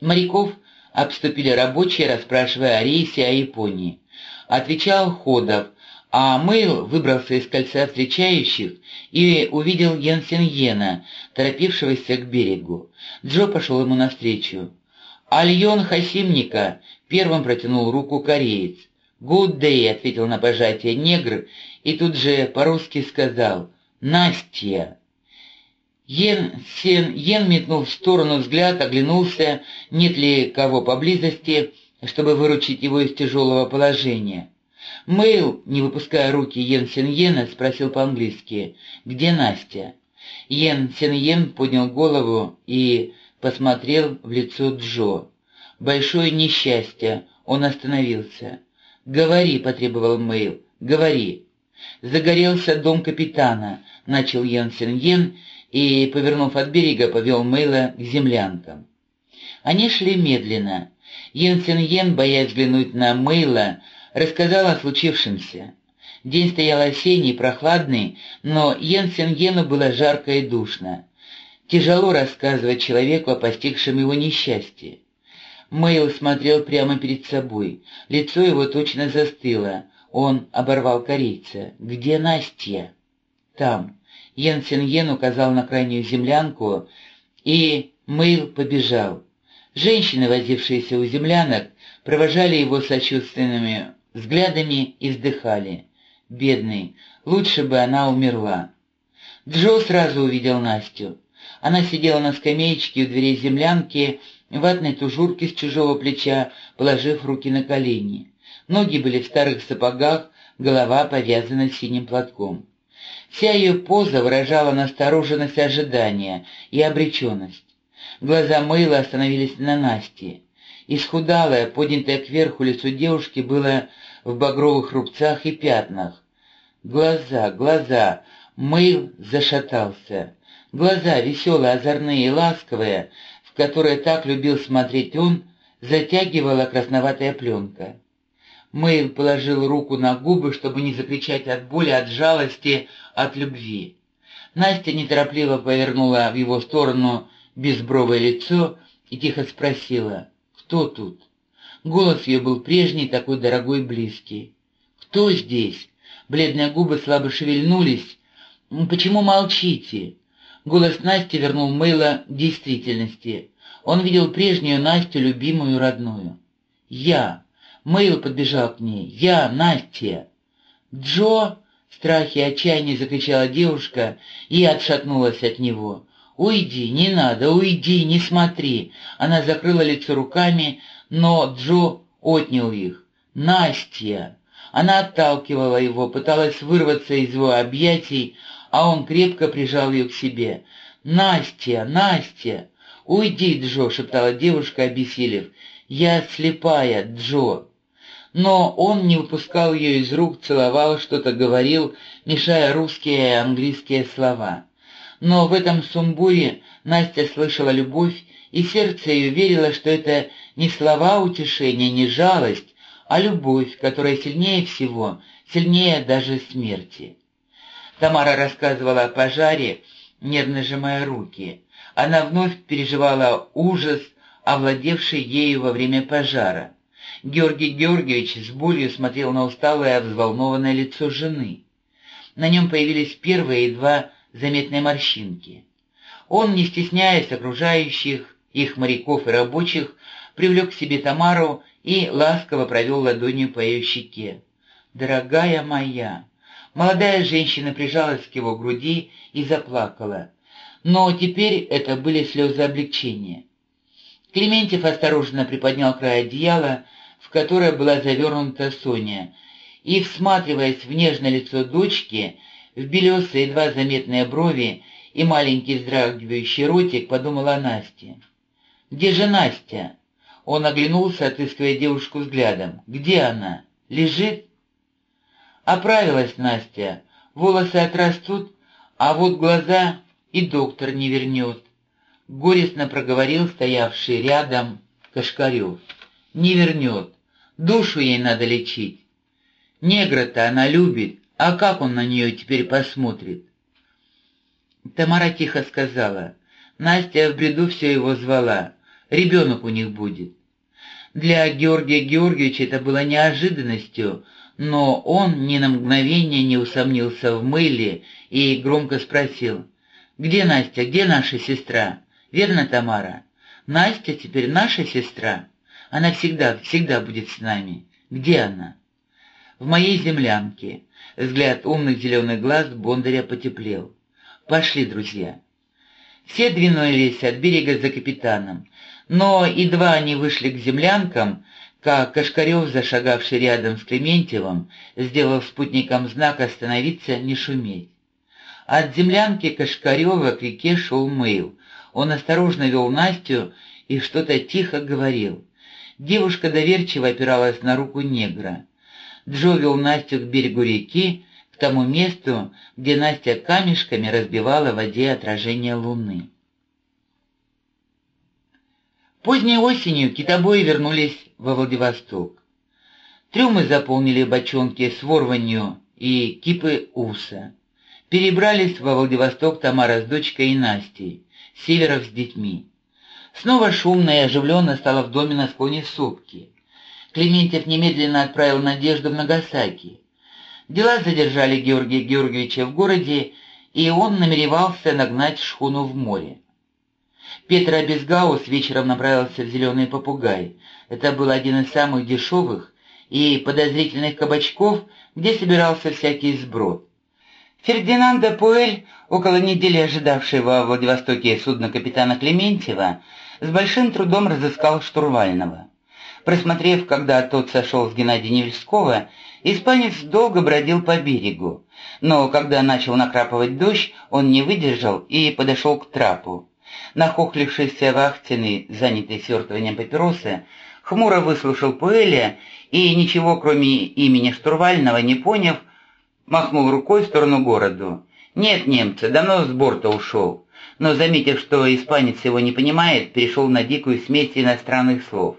Моряков обступили рабочие, расспрашивая о рейсе о Японии. Отвечал Ходов, а Мэйл выбрался из кольца встречающих и увидел Йенсен Йена, торопившегося к берегу. Джо пошел ему навстречу. «Альон Хасимника!» — первым протянул руку кореец. «Good day!» — ответил на пожатие негр и тут же по-русски сказал «Настя!» Йен, Сен, Йен метнул в сторону взгляд, оглянулся, нет ли кого поблизости, чтобы выручить его из тяжелого положения. Мэйл, не выпуская руки Йен Сен Йена, спросил по-английски «Где Настя?». Йен Сен Йен поднял голову и посмотрел в лицо Джо. Большое несчастье, он остановился. «Говори», — потребовал Мэйл, — «говори». «Загорелся дом капитана», — начал Йен Сен Йен, и, повернув от берега, повел Мэйла к землянкам. Они шли медленно. Йен Сен Йен, боясь взглянуть на Мэйла, рассказал о случившемся. День стоял осенний, прохладный, но Йен Сен Йену было жарко и душно. Тяжело рассказывать человеку о постигшем его несчастье. Мэйл смотрел прямо перед собой. Лицо его точно застыло. Он оборвал корейца. «Где Настя?» «Там». Сен Йен указал на крайнюю землянку, и Мэйл побежал. Женщины, возившиеся у землянок, провожали его сочувственными взглядами и вздыхали. «Бедный, лучше бы она умерла». Джо сразу увидел Настю. Она сидела на скамеечке у дверей землянки, в ватной тужурке с чужого плеча, положив руки на колени. Ноги были в старых сапогах, голова повязана синим платком. Вся ее поза выражала настороженность ожидания и обреченность. Глаза Мэйла остановились на Насте. Исхудалое, поднятое кверху лицо девушки было в багровых рубцах и пятнах. Глаза, глаза! Мэйл зашатался. Глаза, веселые, озорные и ласковые, в которые так любил смотреть он, затягивала красноватая пленка. Мэйл положил руку на губы, чтобы не закричать от боли, от жалости, от любви. Настя неторопливо повернула в его сторону безбровое лицо и тихо спросила «Кто тут?». Голос ее был прежний, такой дорогой и близкий. «Кто здесь?» Бледные губы слабо шевельнулись. «Почему молчите?» Голос Насти вернул Мэйла действительности. Он видел прежнюю Настю, любимую родную. «Я!» Мэйл подбежал к ней. «Я, Настя!» «Джо!» — в страхе и отчаянии закричала девушка и отшатнулась от него. «Уйди, не надо, уйди, не смотри!» Она закрыла лицо руками, но Джо отнял их. «Настя!» Она отталкивала его, пыталась вырваться из его объятий, а он крепко прижал ее к себе. «Настя! Настя!» «Уйди, Джо!» — шептала девушка, обессилев. «Я слепая, Джо!» Но он не выпускал ее из рук, целовал, что-то говорил, мешая русские и английские слова. Но в этом сумбуре Настя слышала любовь, и сердце ее верило, что это не слова утешения, не жалость, а любовь, которая сильнее всего, сильнее даже смерти. Тамара рассказывала о пожаре, нервно сжимая руки. Она вновь переживала ужас, овладевший ею во время пожара. Георгий Георгиевич с болью смотрел на усталое, взволнованное лицо жены. На нем появились первые едва заметные морщинки. Он, не стесняясь окружающих, их моряков и рабочих, привлек к себе Тамару и ласково провел ладонью по ее щеке. «Дорогая моя!» Молодая женщина прижалась к его груди и заплакала. Но теперь это были слезы облегчения. Клементьев осторожно приподнял край одеяла, в которое была завернута Соня, и, всматриваясь в нежное лицо дочки, в белесые едва заметные брови и маленький вздрагивающий ротик, подумала Настя. «Где же Настя?» Он оглянулся, отыскивая девушку взглядом. «Где она? Лежит?» Оправилась Настя. Волосы отрастут, а вот глаза и доктор не вернет. Горестно проговорил стоявший рядом Кашкарев. «Не вернет. Душу ей надо лечить. Негра-то она любит, а как он на нее теперь посмотрит?» Тамара тихо сказала. Настя в бреду все его звала. Ребенок у них будет. Для Георгия Георгиевича это было неожиданностью, но он ни на мгновение не усомнился в мыле и громко спросил, «Где Настя, где наша сестра? Верно, Тамара? Настя теперь наша сестра? Она всегда, всегда будет с нами. Где она?» «В моей землянке». Взгляд умных зеленых глаз Бондаря потеплел. «Пошли, друзья». Все двинулись от берега за капитаном, но едва они вышли к землянкам, как Кашкарев, зашагавший рядом с Клементьевым, сделал спутникам знак «Остановиться, не шуметь». От землянки Кашкарева к реке шел мыл. Он осторожно вел Настю и что-то тихо говорил. Девушка доверчиво опиралась на руку негра. Джо вел Настю к берегу реки, к тому месту, где Настя камешками разбивала в воде отражение луны. Поздней осенью китобои вернулись во Владивосток. Трюмы заполнили бочонки с ворванью и кипы уса. Перебрались во Владивосток Тамара с дочкой и Настей, Северов с детьми. Снова шумно и оживленно стало в доме на склоне сопки. Клементьев немедленно отправил Надежду в Нагасаки. Дела задержали Георгия Георгиевича в городе, и он намеревался нагнать шхуну в море. Петр Абисгаус вечером направился в «Зеленый попугай». Это был один из самых дешевых и подозрительных кабачков, где собирался всякий сброд. Фердинанда Пуэль, около недели ожидавший во Владивостоке судно капитана Клементьева, с большим трудом разыскал штурвального. Просмотрев, когда тот сошел с Геннадия Невельского, испанец долго бродил по берегу, но когда начал накрапывать дождь, он не выдержал и подошел к трапу. Нахохлившийся вахтенный, занятый свертыванием папиросы, хмуро выслушал Пуэля и, ничего кроме имени штурвального не поняв, махнул рукой в сторону городу. «Нет немца, давно с борта ушел». Но, заметив, что испанец его не понимает, перешел на дикую смесь иностранных слов.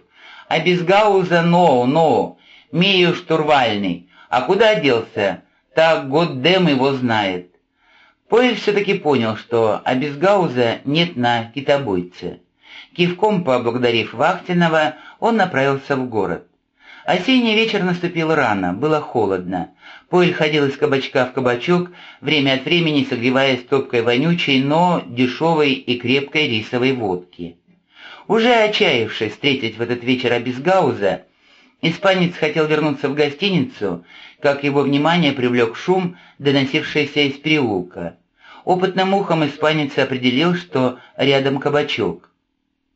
«А без гауза ноу, ноу, мею штурвальный. А куда делся? Так Годдем его знает». Поэль все-таки понял, что Абисгауза нет на китобойце. Кивком поблагодарив Вахтинова, он направился в город. Осенний вечер наступил рано, было холодно. Поэль ходил из кабачка в кабачок, время от времени согреваясь топкой вонючей, но дешевой и крепкой рисовой водки. Уже отчаявшись встретить в этот вечер Абисгауза, испанец хотел вернуться в гостиницу, как его внимание привлек шум, доносившийся из переулка. Опытным ухом испанец определил, что рядом кабачок.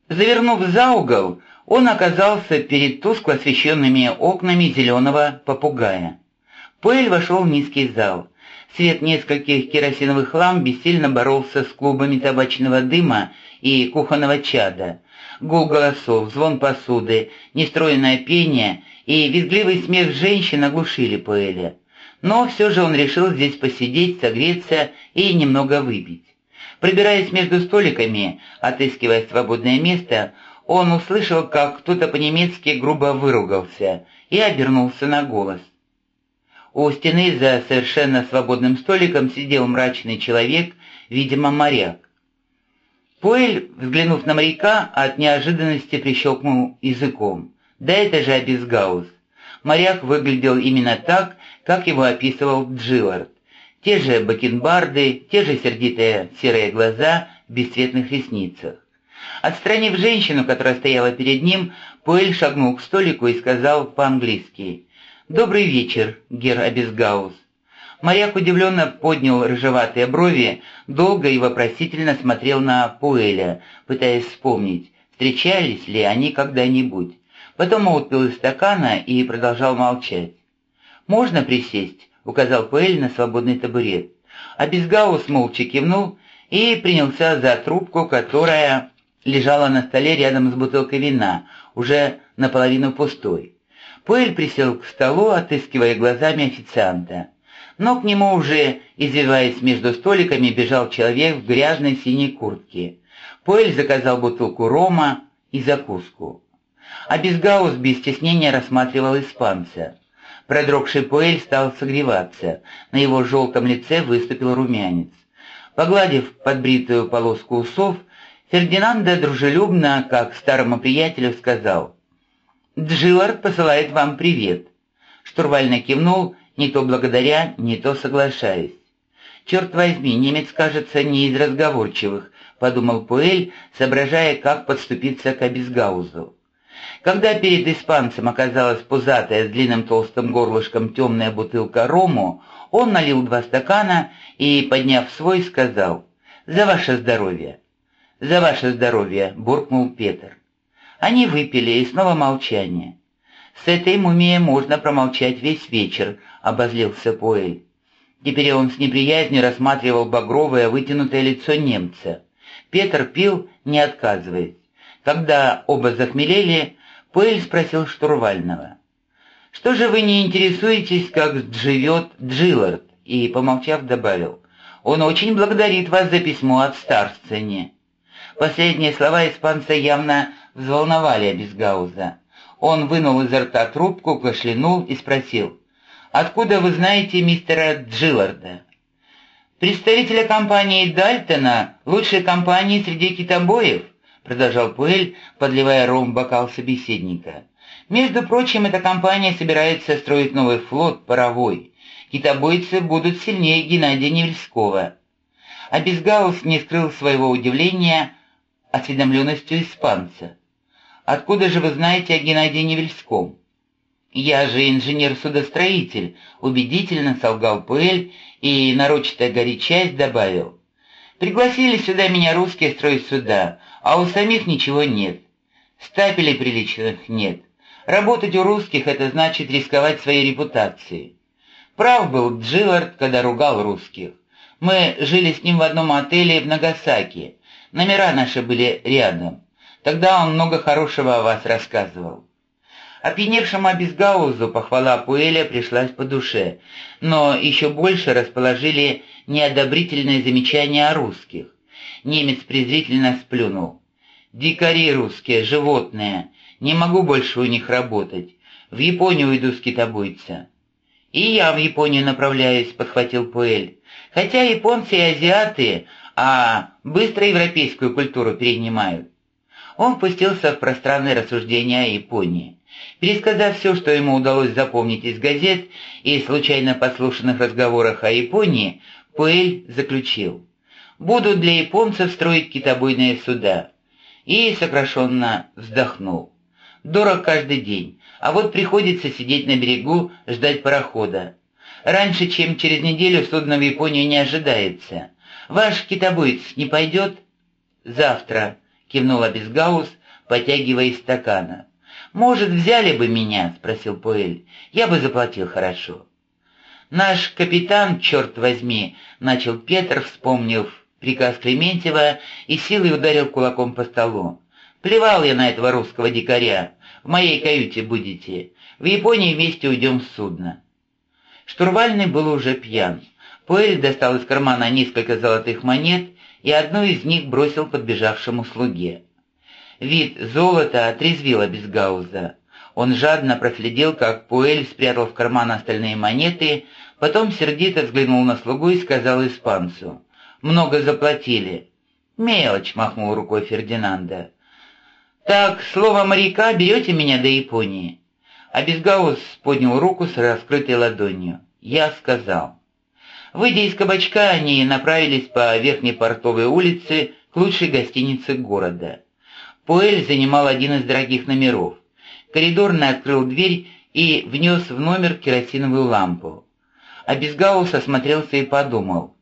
Завернув за угол, он оказался перед тускло освещенными окнами зеленого попугая. Пэль вошел в низкий зал. Свет нескольких керосиновых ламп бессильно боролся с клубами табачного дыма и кухонного чада. Гул голосов, звон посуды, нестроенное пение и визгливый смех женщин оглушили Пэля. Но все же он решил здесь посидеть, согреться и немного выпить. Пробираясь между столиками, отыскивая свободное место, он услышал, как кто-то по-немецки грубо выругался и обернулся на голос. У стены за совершенно свободным столиком сидел мрачный человек, видимо, моряк. Поэль, взглянув на моряка, от неожиданности прищелкнул языком. Да это же Абисгаус. Моряк выглядел именно так, как его описывал Джиллард. Те же бакенбарды, те же сердитые серые глаза в бесцветных ресницах. Отстранив женщину, которая стояла перед ним, Пуэль шагнул к столику и сказал по-английски «Добрый вечер, гер Абисгаус». Моряк удивленно поднял рыжеватые брови, долго и вопросительно смотрел на Пуэля, пытаясь вспомнить, встречались ли они когда-нибудь. Потом отпил из стакана и продолжал молчать. «Можно присесть?» — указал Пуэль на свободный табурет. А молча кивнул и принялся за трубку, которая лежала на столе рядом с бутылкой вина, уже наполовину пустой. Пуэль присел к столу, отыскивая глазами официанта. Но к нему уже, извиваясь между столиками, бежал человек в грязной синей куртке. Пуэль заказал бутылку рома и закуску. А Безгаус без стеснения рассматривал испанца. Продрогший Пуэль стал согреваться, на его желтом лице выступил румянец. Погладив подбритую полоску усов, Фердинанда дружелюбно, как старому приятелю, сказал «Джиллард посылает вам привет». Штурвально кивнул, не то благодаря, не то соглашаясь. «Черт возьми, немец, кажется, не из разговорчивых», — подумал Пуэль, соображая, как подступиться к Абисгаузу. Когда перед испанцем оказалась пузатая с длинным толстым горлышком темная бутылка рому, он налил два стакана и, подняв свой, сказал «За ваше здоровье». «За ваше здоровье», — буркнул Петр. Они выпили, и снова молчание. «С этой мумией можно промолчать весь вечер», — обозлился Поэль. Теперь он с неприязнью рассматривал багровое вытянутое лицо немца. Петр пил, не отказываясь. Когда оба захмелели, Пуэль спросил штурвального. «Что же вы не интересуетесь, как живет Джиллард?» И, помолчав, добавил. «Он очень благодарит вас за письмо от Старсцене». Последние слова испанца явно взволновали Абисгауза. Он вынул изо рта трубку, кашлянул и спросил. «Откуда вы знаете мистера Джилларда?» «Представителя компании Дальтона, лучшей компании среди китобоев», — продолжал Пуэль, подливая ром в бокал собеседника. «Между прочим, эта компания собирается строить новый флот, паровой. Китобойцы будут сильнее Геннадия Невельского». А не скрыл своего удивления осведомленностью испанца. «Откуда же вы знаете о Геннадии Невельском?» «Я же инженер-судостроитель», — убедительно солгал Пуэль и, нарочито горячась, добавил. «Пригласили сюда меня русские строить суда, а у самих ничего нет. Стапелей приличных нет. Работать у русских — это значит рисковать своей репутацией. Прав был Джиллард, когда ругал русских. Мы жили с ним в одном отеле в Нагасаки. Номера наши были рядом. Тогда он много хорошего о вас рассказывал. Опьяневшему Абисгаузу похвала Пуэля пришлась по душе, но еще больше расположили неодобрительные замечания о русских. Немец презрительно сплюнул. «Дикари русские, животные. Не могу больше у них работать. В Японию уйду с китобойца». «И я в Японию направляюсь», — подхватил Пуэль. «Хотя японцы и азиаты, а быстро европейскую культуру перенимают». Он пустился в пространные рассуждения о Японии. Пересказав все, что ему удалось запомнить из газет и случайно подслушанных разговорах о Японии, Пуэль заключил будут для японцев строить китобойные суда. И сокращенно вздохнул. Дорог каждый день, а вот приходится сидеть на берегу, ждать парохода. Раньше, чем через неделю, судно в Японию не ожидается. Ваш китобоец не пойдет? Завтра, кивнула Безгаус, потягивая из стакана. «Может, взяли бы меня?» — спросил Пуэль. «Я бы заплатил хорошо». «Наш капитан, черт возьми!» — начал Петр, вспомнив приказ Клементьева и силой ударил кулаком по столу. «Плевал я на этого русского дикаря. В моей каюте будете. В Японии вместе уйдем с судна». Штурвальный был уже пьян. Пуэль достал из кармана несколько золотых монет и одну из них бросил подбежавшему слуге. Вид золота отрезвил Бесгауза. Он жадно проследил, как Пуэль спрятал в карман остальные монеты, потом сердито взглянул на слугу и сказал испанцу — много заплатили». «Мелочь», — махнул рукой Фердинанда. «Так, слово моряка, берете меня до Японии?» А Безгаус поднял руку с раскрытой ладонью. «Я сказал». Выйдя из кабачка, они направились по верхней портовой улице к лучшей гостинице города. Пуэль занимал один из дорогих номеров. Коридорный открыл дверь и внес в номер керосиновую лампу. А Безгаус осмотрелся и подумал.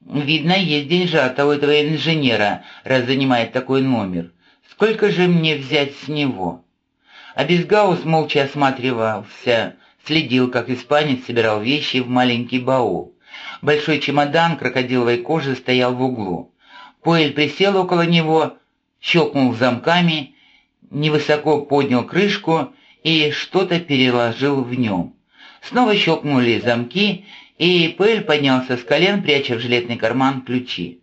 Видно, есть деньжата у этого инженера, раз занимает такой номер. Сколько же мне взять с него? А молча осматривался, следил, как испанец собирал вещи в маленький баул. Большой чемодан крокодиловой кожи стоял в углу. Поэль присел около него, щелкнул замками, невысоко поднял крышку и что-то переложил в нем. Снова щелкнули замки, и Пэль поднялся с колен, пряча в жилетный карман ключи.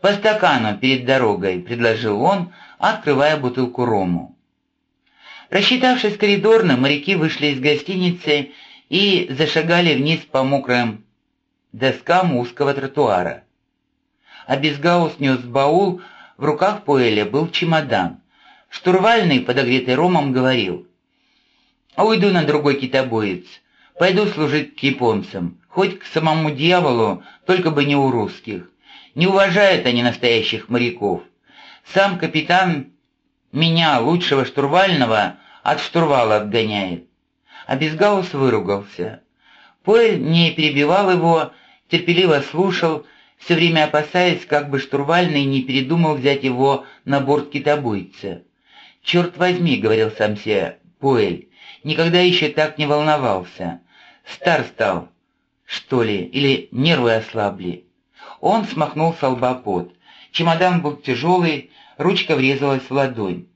«По стакану перед дорогой», — предложил он, открывая бутылку рому. Рассчитавшись коридорно, моряки вышли из гостиницы и зашагали вниз по мокрым доскам узкого тротуара. А Безгаус нес баул В руках Пуэля был чемодан. Штурвальный, подогретый ромом, говорил. «Уйду на другой китобоец. Пойду служить к японцам. Хоть к самому дьяволу, только бы не у русских. Не уважают они настоящих моряков. Сам капитан меня, лучшего штурвального, от штурвала отгоняет. А Безгаус выругался. Поэль не перебивал его, терпеливо слушал, все время опасаясь, как бы штурвальный не передумал взять его на борт китобойца. «Черт возьми», — говорил сам себе Поэль, — «никогда еще так не волновался. Стар стал, что ли, или нервы ослабли». Он смахнул с лба пот. Чемодан был тяжелый, ручка врезалась в ладонь.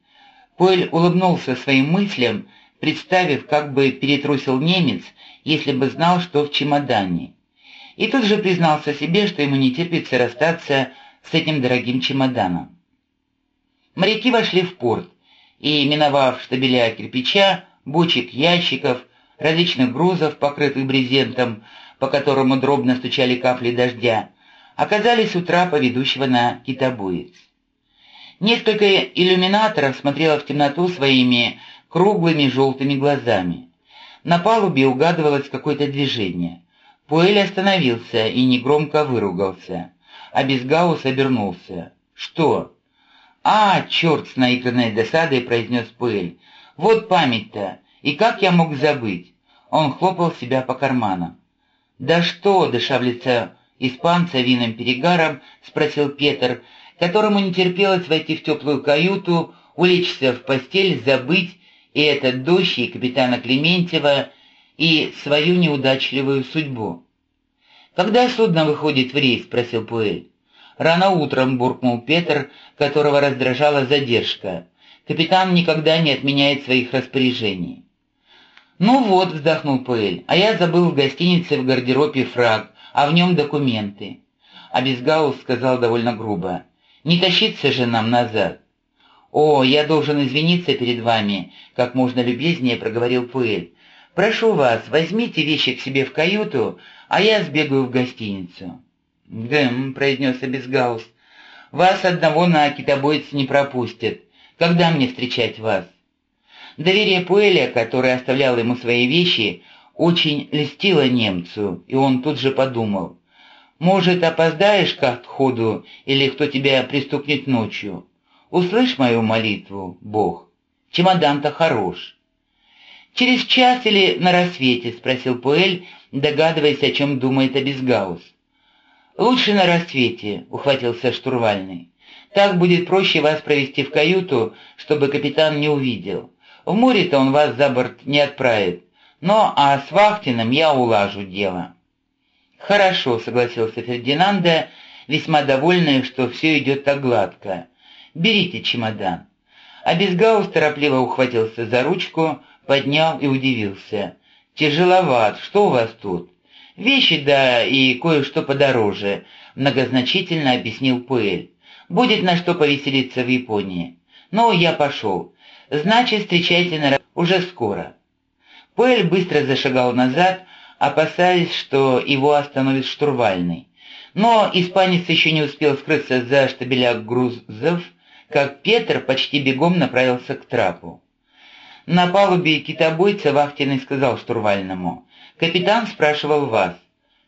Поэль улыбнулся своим мыслям, представив, как бы перетрусил немец, если бы знал, что в чемодане. И тут же признался себе, что ему не терпится расстаться с этим дорогим чемоданом. Моряки вошли в порт, и, миновав штабеля кирпича, бочек, ящиков, различных грузов, покрытых брезентом, по которому дробно стучали капли дождя, оказались у трапа, ведущего на китобоец. Несколько иллюминаторов смотрело в темноту своими круглыми желтыми глазами. На палубе угадывалось какое-то движение. Пуэль остановился и негромко выругался, а Безгаус обернулся. «Что?» «А, черт!» — с наигранной досадой произнес Пуэль. «Вот память-то! И как я мог забыть?» Он хлопал себя по карманам. «Да что?» — дыша в лице испанца винным перегаром, спросил Петр, которому не терпелось войти в теплую каюту, улечься в постель, забыть и этот дождь, и капитана Клементьева, и свою неудачливую судьбу. «Когда судно выходит в рейс?» — спросил Пуэль. «Рано утром», — буркнул Петр, которого раздражала задержка. «Капитан никогда не отменяет своих распоряжений». «Ну вот», — вздохнул Пуэль, — «а я забыл в гостинице в гардеробе фраг, а в нем документы». А Безгаус сказал довольно грубо. «Не тащиться же нам назад». «О, я должен извиниться перед вами», — как можно любезнее проговорил Пуэль. «Прошу вас, возьмите вещи к себе в каюту, а я сбегаю в гостиницу». «Гэм», — произнес Абисгаус, — «вас одного на китобойце не пропустят. Когда мне встречать вас?» Доверие Пуэля, который оставлял ему свои вещи, очень льстило немцу, и он тут же подумал. «Может, опоздаешь к отходу, или кто тебя пристукнет ночью? Услышь мою молитву, Бог. Чемодан-то хорош». «Через час или на рассвете?» — спросил Пуэль, догадываясь, о чем думает Абисгаус. «Лучше на рассвете», — ухватился штурвальный. «Так будет проще вас провести в каюту, чтобы капитан не увидел. В море-то он вас за борт не отправит. Но а с Вахтиным я улажу дело». «Хорошо», — согласился Фердинанда, весьма довольный, что все идет так гладко. «Берите чемодан». А Безгаус торопливо ухватился за ручку, поднял и удивился. «Тяжеловат, что у вас тут?» «Вещи, да, и кое-что подороже», — многозначительно объяснил Пуэль. «Будет на что повеселиться в Японии. Ну, я пошел. Значит, встречайте на уже скоро». Пуэль быстро зашагал назад, опасаясь, что его остановит штурвальный. Но испанец еще не успел скрыться за штабеля грузов, как Петр почти бегом направился к трапу. На палубе китобойца вахтенный сказал штурвальному — «Капитан спрашивал вас».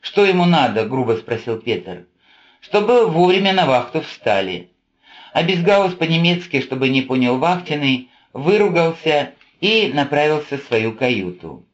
«Что ему надо?» — грубо спросил Петр. «Чтобы вовремя на вахту встали». А по-немецки, чтобы не понял вахтенный, выругался и направился в свою каюту.